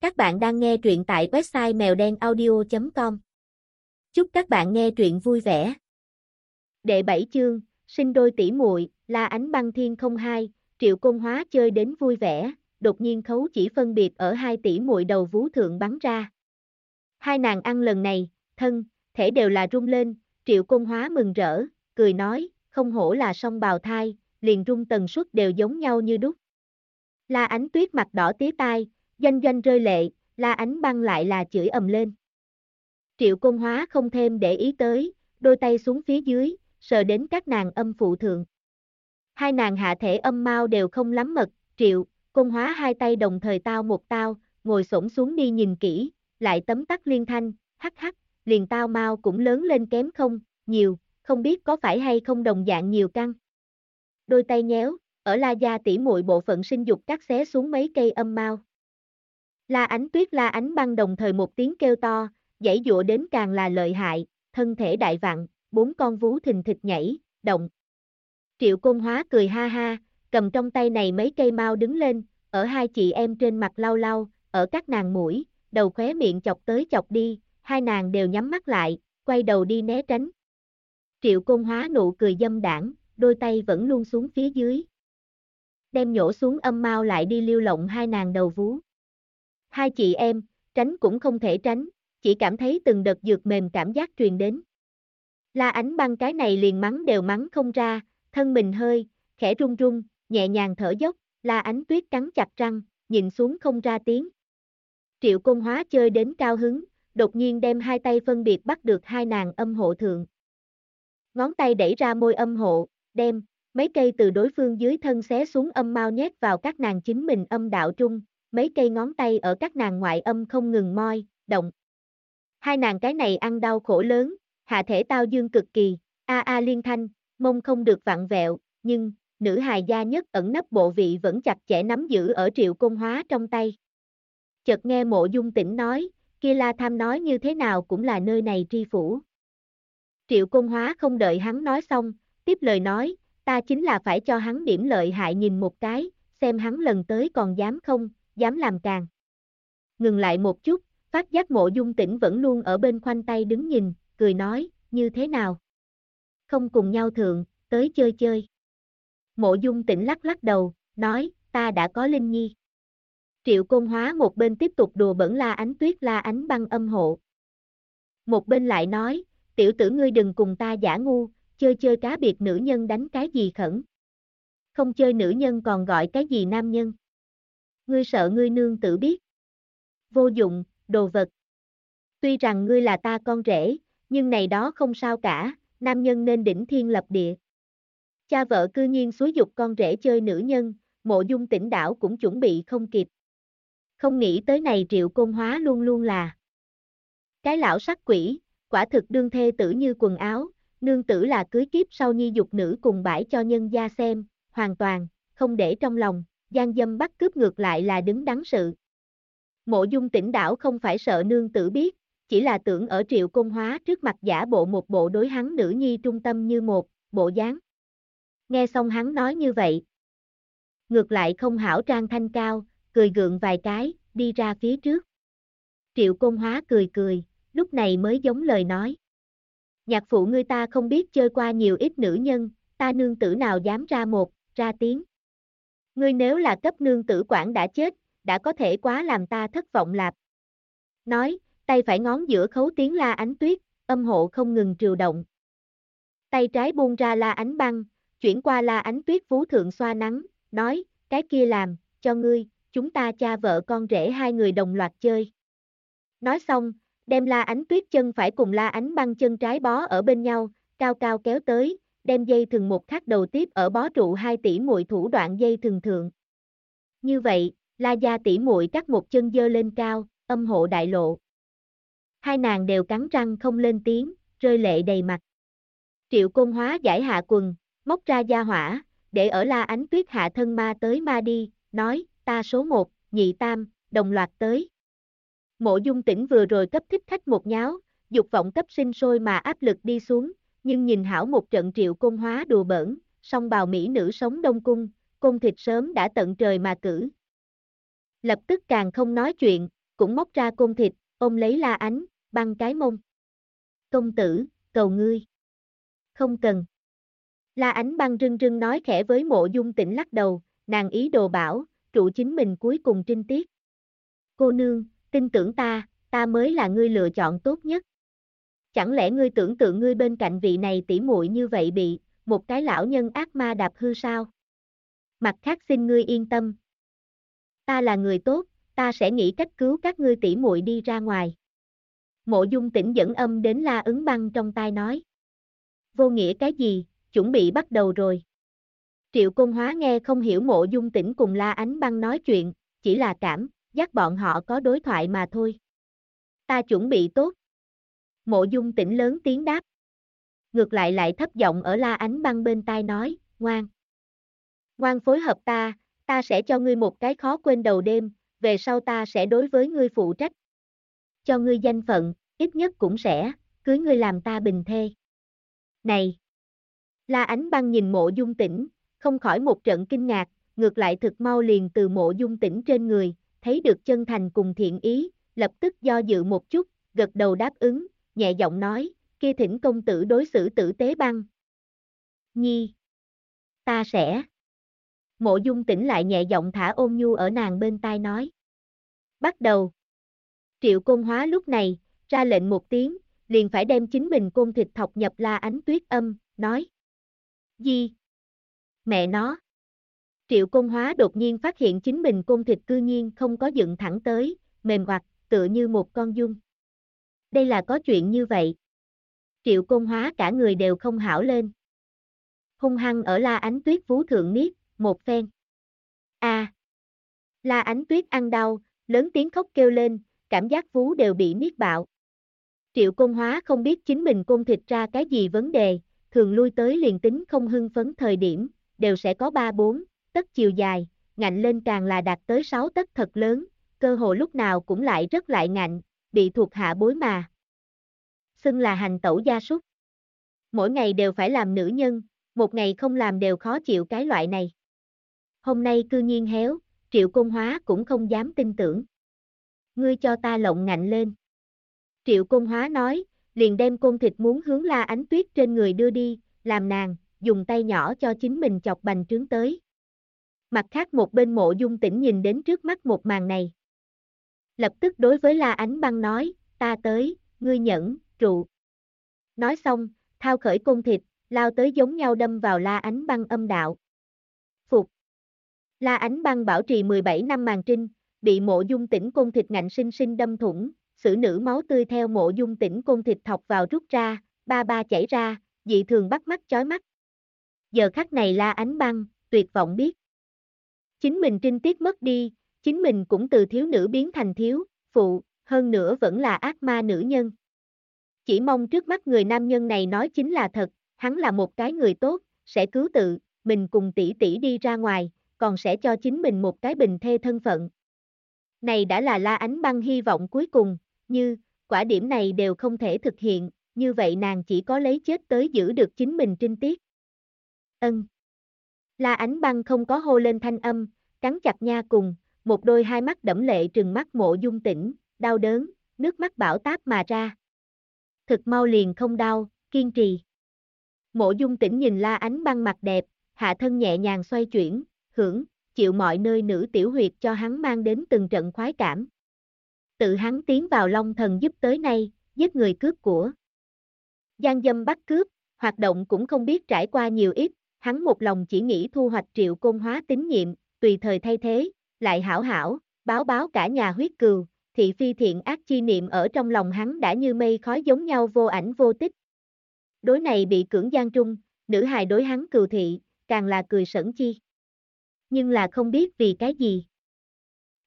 Các bạn đang nghe truyện tại website mèo đen audio.com. Chúc các bạn nghe truyện vui vẻ. Đệ 7 chương, sinh đôi tỷ muội, La Ánh Băng Thiên 02, Triệu Công Hóa chơi đến vui vẻ, đột nhiên khấu chỉ phân biệt ở hai tỷ muội đầu vú thượng bắn ra. Hai nàng ăn lần này, thân, thể đều là rung lên, Triệu Công Hóa mừng rỡ, cười nói, không hổ là song bào thai, liền rung tần suất đều giống nhau như đúc. La Ánh Tuyết mặt đỏ tía tai, Doanh doanh rơi lệ, la ánh băng lại là chửi ầm lên. Triệu công hóa không thêm để ý tới, đôi tay xuống phía dưới, sờ đến các nàng âm phụ thượng. Hai nàng hạ thể âm mau đều không lắm mật, triệu, công hóa hai tay đồng thời tao một tao, ngồi xổm xuống đi nhìn kỹ, lại tấm tắc liên thanh, hắc hắc, liền tao mau cũng lớn lên kém không, nhiều, không biết có phải hay không đồng dạng nhiều căng. Đôi tay nhéo, ở la gia tỉ muội bộ phận sinh dục cắt xé xuống mấy cây âm mau. La ánh tuyết la ánh băng đồng thời một tiếng kêu to, dãy dụa đến càng là lợi hại, thân thể đại vặn, bốn con vú thình thịch nhảy, động. Triệu Công Hóa cười ha ha, cầm trong tay này mấy cây mau đứng lên, ở hai chị em trên mặt lau lau, ở các nàng mũi, đầu khóe miệng chọc tới chọc đi, hai nàng đều nhắm mắt lại, quay đầu đi né tránh. Triệu Công Hóa nụ cười dâm đảng, đôi tay vẫn luôn xuống phía dưới. Đem nhổ xuống âm mau lại đi lưu lộng hai nàng đầu vú. Hai chị em, tránh cũng không thể tránh, chỉ cảm thấy từng đợt dược mềm cảm giác truyền đến. La ánh băng cái này liền mắng đều mắng không ra, thân mình hơi, khẽ run run, nhẹ nhàng thở dốc, la ánh tuyết cắn chặt răng, nhìn xuống không ra tiếng. Triệu công hóa chơi đến cao hứng, đột nhiên đem hai tay phân biệt bắt được hai nàng âm hộ thượng. Ngón tay đẩy ra môi âm hộ, đem, mấy cây từ đối phương dưới thân xé xuống âm mau nhét vào các nàng chính mình âm đạo trung, mấy cây ngón tay ở các nàng ngoại âm không ngừng moi, động. Hai nàng cái này ăn đau khổ lớn, hạ thể tao dương cực kỳ, a a liên thanh, mông không được vặn vẹo, nhưng, nữ hài gia nhất ẩn nấp bộ vị vẫn chặt chẽ nắm giữ ở triệu công hóa trong tay. Chợt nghe mộ dung tỉnh nói, kia la tham nói như thế nào cũng là nơi này tri phủ. Triệu công hóa không đợi hắn nói xong, tiếp lời nói, ta chính là phải cho hắn điểm lợi hại nhìn một cái, xem hắn lần tới còn dám không, dám làm càng. Ngừng lại một chút, phát giác mộ dung tỉnh vẫn luôn ở bên khoanh tay đứng nhìn, cười nói, như thế nào? Không cùng nhau thượng, tới chơi chơi. Mộ dung tỉnh lắc lắc đầu, nói, ta đã có linh nhi. Triệu Côn Hóa một bên tiếp tục đùa bẩn la ánh tuyết la ánh băng âm hộ. Một bên lại nói, tiểu tử ngươi đừng cùng ta giả ngu, chơi chơi cá biệt nữ nhân đánh cái gì khẩn. Không chơi nữ nhân còn gọi cái gì nam nhân ngươi sợ ngươi nương tử biết. Vô dụng, đồ vật. Tuy rằng ngươi là ta con rể, nhưng này đó không sao cả, nam nhân nên đỉnh thiên lập địa. Cha vợ cư nhiên xúi dục con rể chơi nữ nhân, mộ dung tỉnh đảo cũng chuẩn bị không kịp. Không nghĩ tới này triệu côn hóa luôn luôn là. Cái lão sắc quỷ, quả thực đương thê tử như quần áo, nương tử là cưới kiếp sau nhi dục nữ cùng bãi cho nhân gia xem, hoàn toàn, không để trong lòng, gian dâm bắt cướp ngược lại là đứng đắn sự. Mộ dung tỉnh đảo không phải sợ nương tử biết, chỉ là tưởng ở triệu công hóa trước mặt giả bộ một bộ đối hắn nữ nhi trung tâm như một, bộ dáng. Nghe xong hắn nói như vậy. Ngược lại không hảo trang thanh cao, cười gượng vài cái, đi ra phía trước. Triệu công hóa cười cười, lúc này mới giống lời nói. Nhạc phụ ngươi ta không biết chơi qua nhiều ít nữ nhân, ta nương tử nào dám ra một, ra tiếng. Ngươi nếu là cấp nương tử quản đã chết, đã có thể quá làm ta thất vọng lạp. Nói, tay phải ngón giữa khấu tiếng la ánh tuyết, âm hộ không ngừng triều động. Tay trái buông ra la ánh băng, chuyển qua la ánh tuyết phú thượng xoa nắng, nói, cái kia làm, cho ngươi, chúng ta cha vợ con rể hai người đồng loạt chơi. Nói xong, đem la ánh tuyết chân phải cùng la ánh băng chân trái bó ở bên nhau, cao cao kéo tới, đem dây thừng một khắc đầu tiếp ở bó trụ hai tỷ muội thủ đoạn dây thừng thượng. Như vậy, La Gia tỷ muội cắt một chân dơ lên cao, âm hộ đại lộ. Hai nàng đều cắn răng không lên tiếng, rơi lệ đầy mặt. Triệu Côn Hóa giải hạ quần, móc ra gia hỏa, để ở La Ánh Tuyết hạ thân ma tới ma đi, nói, ta số một, nhị tam, đồng loạt tới. Mộ dung tỉnh vừa rồi cấp thích khách một nháo, dục vọng cấp sinh sôi mà áp lực đi xuống, nhưng nhìn hảo một trận triệu công hóa đùa bỡn, song bào Mỹ nữ sống đông cung, cung thịt sớm đã tận trời mà cử. Lập tức càng không nói chuyện, cũng móc ra cung thịt, ôm lấy la ánh, băng cái mông. Công tử, cầu ngươi. Không cần. La ánh băng rưng rưng nói khẽ với mộ dung tỉnh lắc đầu, nàng ý đồ bảo, trụ chính mình cuối cùng trinh tiết. Cô nương, tin tưởng ta, ta mới là ngươi lựa chọn tốt nhất. Chẳng lẽ ngươi tưởng tượng ngươi bên cạnh vị này tỉ muội như vậy bị, một cái lão nhân ác ma đạp hư sao? Mặt khác xin ngươi yên tâm. Ta là người tốt, ta sẽ nghĩ cách cứu các ngươi tỉ muội đi ra ngoài. Mộ dung tỉnh dẫn âm đến la ứng băng trong tai nói. Vô nghĩa cái gì, chuẩn bị bắt đầu rồi. Triệu Công Hóa nghe không hiểu mộ dung tỉnh cùng la ánh băng nói chuyện, chỉ là cảm, dắt bọn họ có đối thoại mà thôi. Ta chuẩn bị tốt. Mộ dung tỉnh lớn tiếng đáp. Ngược lại lại thấp giọng ở la ánh băng bên tai nói, ngoan. Ngoan phối hợp ta, ta sẽ cho ngươi một cái khó quên đầu đêm, về sau ta sẽ đối với ngươi phụ trách. Cho ngươi danh phận, ít nhất cũng sẽ, cưới ngươi làm ta bình thê. Này! La ánh băng nhìn mộ dung tỉnh, không khỏi một trận kinh ngạc, ngược lại thực mau liền từ mộ dung tỉnh trên người, thấy được chân thành cùng thiện ý, lập tức do dự một chút, gật đầu đáp ứng, nhẹ giọng nói, kia thỉnh công tử đối xử tử tế băng. Nhi! Ta sẽ! Mộ dung tỉnh lại nhẹ giọng thả ôn nhu ở nàng bên tai nói. Bắt đầu! Triệu công Hóa lúc này, ra lệnh một tiếng, liền phải đem chính mình côn thịt thọc nhập la ánh tuyết âm, nói. Di! Mẹ nó! Triệu công Hóa đột nhiên phát hiện chính mình côn thịt cư nhiên không có dựng thẳng tới, mềm hoặc, tựa như một con dung. Đây là có chuyện như vậy. Triệu công Hóa cả người đều không hảo lên. Hung hăng ở la ánh tuyết vú thượng niết, một phen. A. À. La ánh tuyết ăn đau, lớn tiếng khóc kêu lên, cảm giác vú đều bị niết bạo. Triệu công Hóa không biết chính mình công thịt ra cái gì vấn đề, thường lui tới liền tính không hưng phấn thời điểm, đều sẽ có 3-4, tất chiều dài, ngạnh lên càng là đạt tới 6 tất thật lớn, cơ hội lúc nào cũng lại rất lại ngạnh, bị thuộc hạ bối mà. Xưng là hành tẩu gia súc. Mỗi ngày đều phải làm nữ nhân, một ngày không làm đều khó chịu cái loại này. Hôm nay cư nhiên héo, triệu công hóa cũng không dám tin tưởng. Ngươi cho ta lộng ngạnh lên. Triệu công hóa nói, liền đem côn thịt muốn hướng la ánh tuyết trên người đưa đi, làm nàng, dùng tay nhỏ cho chính mình chọc bành trướng tới. Mặt khác một bên mộ dung tỉnh nhìn đến trước mắt một màn này. Lập tức đối với la ánh băng nói, ta tới, ngươi nhẫn, trụ. Nói xong, thao khởi cung thịt, lao tới giống nhau đâm vào la ánh băng âm đạo. Phục. La ánh băng bảo trì 17 năm màn trinh, bị mộ dung tỉnh cung thịt ngạnh sinh sinh đâm thủng, xử nữ máu tươi theo mộ dung tỉnh cung thịt thọc vào rút ra, ba ba chảy ra, dị thường bắt mắt chói mắt. Giờ khắc này la ánh băng, tuyệt vọng biết. Chính mình trinh tiết mất đi, chính mình cũng từ thiếu nữ biến thành thiếu, phụ, hơn nữa vẫn là ác ma nữ nhân. Chỉ mong trước mắt người nam nhân này nói chính là thật, hắn là một cái người tốt, sẽ cứu tự, mình cùng tỷ tỷ đi ra ngoài, còn sẽ cho chính mình một cái bình thê thân phận. Này đã là la ánh băng hy vọng cuối cùng, như, quả điểm này đều không thể thực hiện, như vậy nàng chỉ có lấy chết tới giữ được chính mình trinh tiết. Ân. La ánh băng không có hô lên thanh âm, cắn chặt nha cùng, một đôi hai mắt đẫm lệ trừng mắt mộ dung tỉnh, đau đớn, nước mắt bão táp mà ra. Thực mau liền không đau, kiên trì. Mộ dung tỉnh nhìn la ánh băng mặt đẹp, hạ thân nhẹ nhàng xoay chuyển, hưởng, chịu mọi nơi nữ tiểu huyệt cho hắn mang đến từng trận khoái cảm. Tự hắn tiến vào long thần giúp tới nay, giết người cướp của. Giang dâm bắt cướp, hoạt động cũng không biết trải qua nhiều ít, hắn một lòng chỉ nghĩ thu hoạch triệu côn hóa tín nhiệm, tùy thời thay thế, lại hảo hảo, báo báo cả nhà huyết cừu, thị phi thiện ác chi niệm ở trong lòng hắn đã như mây khói giống nhau vô ảnh vô tích. Đối này bị cưỡng gian trung, nữ hài đối hắn cừu thị, càng là cười sẩn chi. Nhưng là không biết vì cái gì.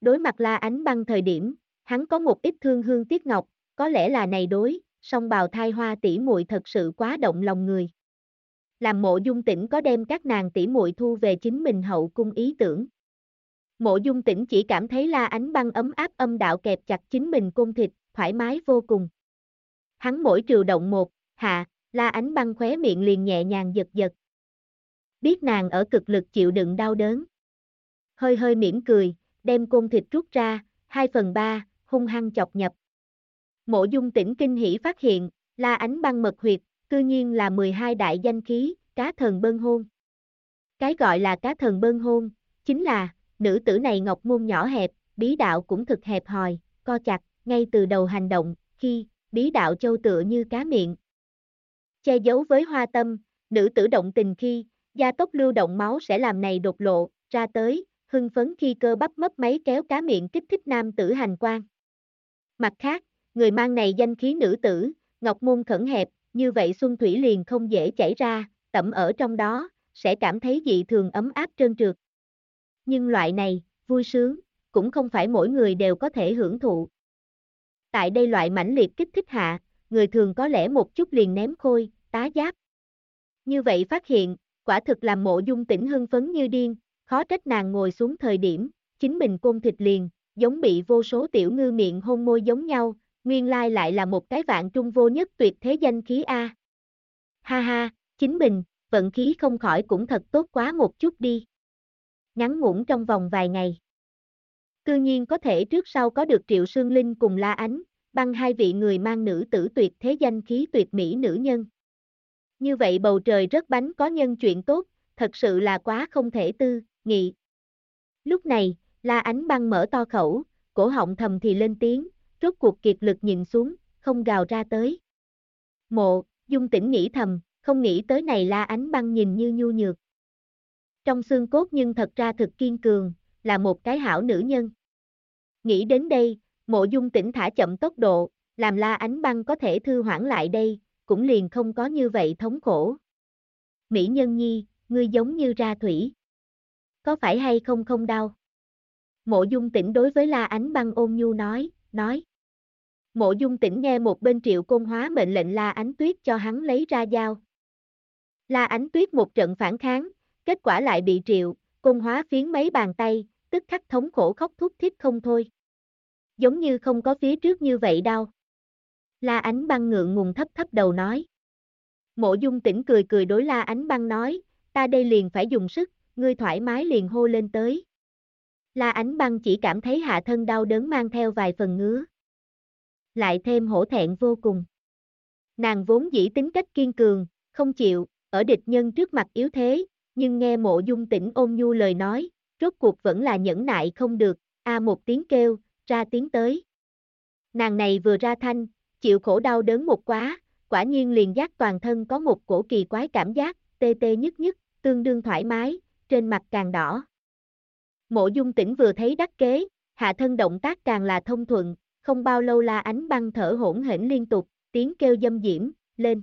Đối mặt la ánh băng thời điểm, hắn có một ít thương hương tiếc ngọc, có lẽ là này đối, song bào thai hoa tỷ muội thật sự quá động lòng người. Làm mộ dung tỉnh có đem các nàng tỷ muội thu về chính mình hậu cung ý tưởng. Mộ dung tỉnh chỉ cảm thấy la ánh băng ấm áp âm đạo kẹp chặt chính mình cung thịt, thoải mái vô cùng. Hắn mỗi triều động một, hạ, la ánh băng khóe miệng liền nhẹ nhàng giật giật. Biết nàng ở cực lực chịu đựng đau đớn. Hơi hơi mỉm cười, đem cung thịt rút ra, hai phần ba, hung hăng chọc nhập. Mộ dung tỉnh kinh hỉ phát hiện, la ánh băng mật huyệt, cư nhiên là 12 đại danh khí, cá thần bơn hôn. Cái gọi là cá thần bơn hôn, chính là, nữ tử này ngọc môn nhỏ hẹp, bí đạo cũng thực hẹp hòi, co chặt, ngay từ đầu hành động, khi, bí đạo châu tựa như cá miệng. Che giấu với hoa tâm, nữ tử động tình khi, gia tốc lưu động máu sẽ làm này đột lộ, ra tới, hưng phấn khi cơ bắp mấp máy kéo cá miệng kích thích nam tử hành quan. Mặt khác, người mang này danh khí nữ tử, ngọc môn khẩn hẹp, như vậy xuân thủy liền không dễ chảy ra, tẩm ở trong đó, sẽ cảm thấy dị thường ấm áp trơn trượt. Nhưng loại này, vui sướng, cũng không phải mỗi người đều có thể hưởng thụ. Tại đây loại mãnh liệt kích thích hạ, người thường có lẽ một chút liền ném khôi, tá giáp. Như vậy phát hiện, quả thực làm mộ dung tỉnh hưng phấn như điên, khó trách nàng ngồi xuống thời điểm, chính mình côn thịt liền, giống bị vô số tiểu ngư miệng hôn môi giống nhau, nguyên lai lại là một cái vạn trung vô nhất tuyệt thế danh khí A. Ha ha, chính mình, vận khí không khỏi cũng thật tốt quá một chút đi. Ngắn ngủn trong vòng vài ngày. Cư nhiên có thể trước sau có được Triệu Sương Linh cùng La Ánh, băng hai vị người mang nữ tử tuyệt thế danh khí tuyệt mỹ nữ nhân. Như vậy bầu trời rất bánh có nhân chuyện tốt, thật sự là quá không thể tư, nghị. Lúc này, La Ánh băng mở to khẩu, cổ họng thầm thì lên tiếng, rốt cuộc kiệt lực nhìn xuống, không gào ra tới. Mộ, dung tỉnh nghĩ thầm, không nghĩ tới này La Ánh băng nhìn như nhu nhược. Trong xương cốt nhưng thật ra thực kiên cường, là một cái hảo nữ nhân. Nghĩ đến đây, mộ dung tỉnh thả chậm tốc độ, làm La Ánh băng có thể thư hoãn lại đây, cũng liền không có như vậy thống khổ. Mỹ nhân nhi, ngươi giống như ra thủy. Có phải hay không không đau? Mộ dung tỉnh đối với La Ánh băng ôn nhu nói, nói. Mộ dung tỉnh nghe một bên triệu côn hóa mệnh lệnh La Ánh Tuyết cho hắn lấy ra dao. La Ánh Tuyết một trận phản kháng, kết quả lại bị triệu, côn hóa phiến mấy bàn tay, tức khắc thống khổ khóc thúc thiết không thôi. Giống như không có phía trước như vậy đâu. La Ánh băng ngượng ngùng thấp thấp đầu nói. Mộ dung tỉnh cười cười đối La Ánh băng nói, ta đây liền phải dùng sức, ngươi thoải mái liền hô lên tới. La Ánh băng chỉ cảm thấy hạ thân đau đớn mang theo vài phần ngứa. Lại thêm hổ thẹn vô cùng. Nàng vốn dĩ tính cách kiên cường, không chịu, ở địch nhân trước mặt yếu thế, nhưng nghe mộ dung tỉnh ôn nhu lời nói, rốt cuộc vẫn là nhẫn nại không được, a một tiếng kêu, ra tiếng tới. Nàng này vừa ra thanh, chịu khổ đau đớn một quá, quả nhiên liền giác toàn thân có một cổ kỳ quái cảm giác, tê tê nhất nhất, tương đương thoải mái, trên mặt càng đỏ. Mộ dung tỉnh vừa thấy đắc kế, hạ thân động tác càng là thông thuận, không bao lâu la ánh băng thở hỗn hển liên tục, tiếng kêu dâm diễm, lên.